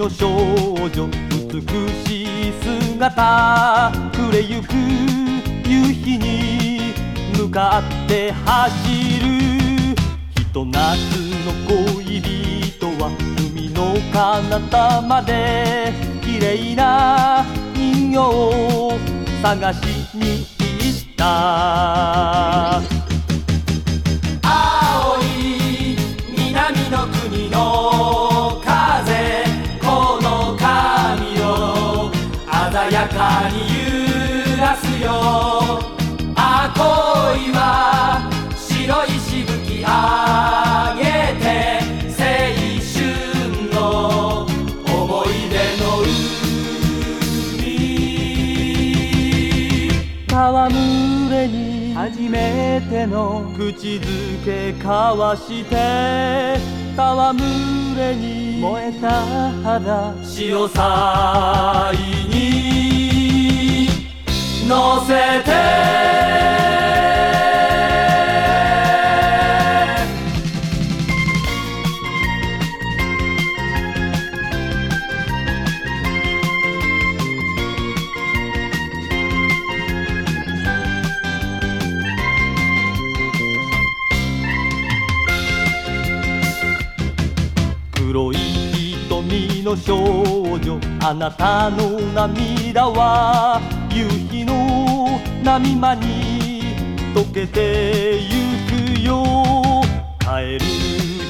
の少女美しい姿暮れゆく夕日に向かって走る。ひと夏の恋人は海の彼方まで綺麗な人形を探しに行った。あ恋は白いしぶきあげて青春の思い出の海戯れに初めての口づけ交わして戯れに燃えた肌潮騒に乗せて。黒い瞳の少女あなたの涙は夕日の波間に溶けてゆくよ帰る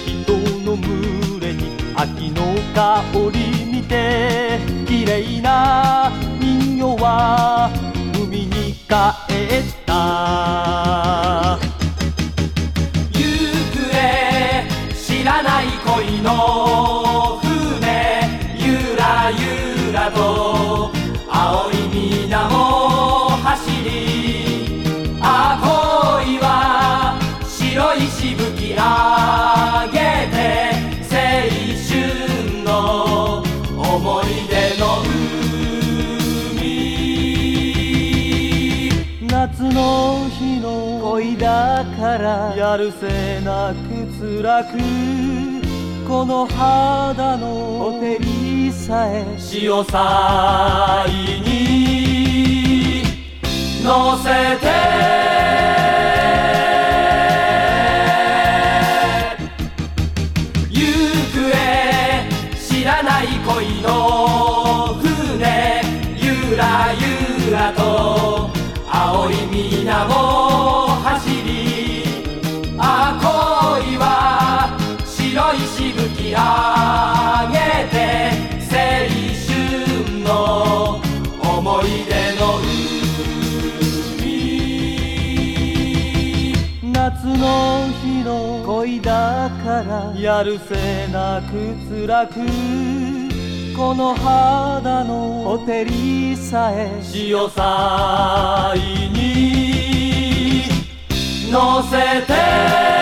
人の群れに秋の香り見て綺麗な人形は海に帰った。行方知らない恋の船ゆらゆらと白いしぶきあげて青春の思い出の海夏の日の恋だからやるせなく辛くこの肌のほてりさえ潮騒に恋の船ゆらゆらと青い水面を走りあ恋は白いしぶきあげて青春の思い出の海夏の日の恋だからやるせなく辛くこの肌のほてりさえ潮騒に乗せて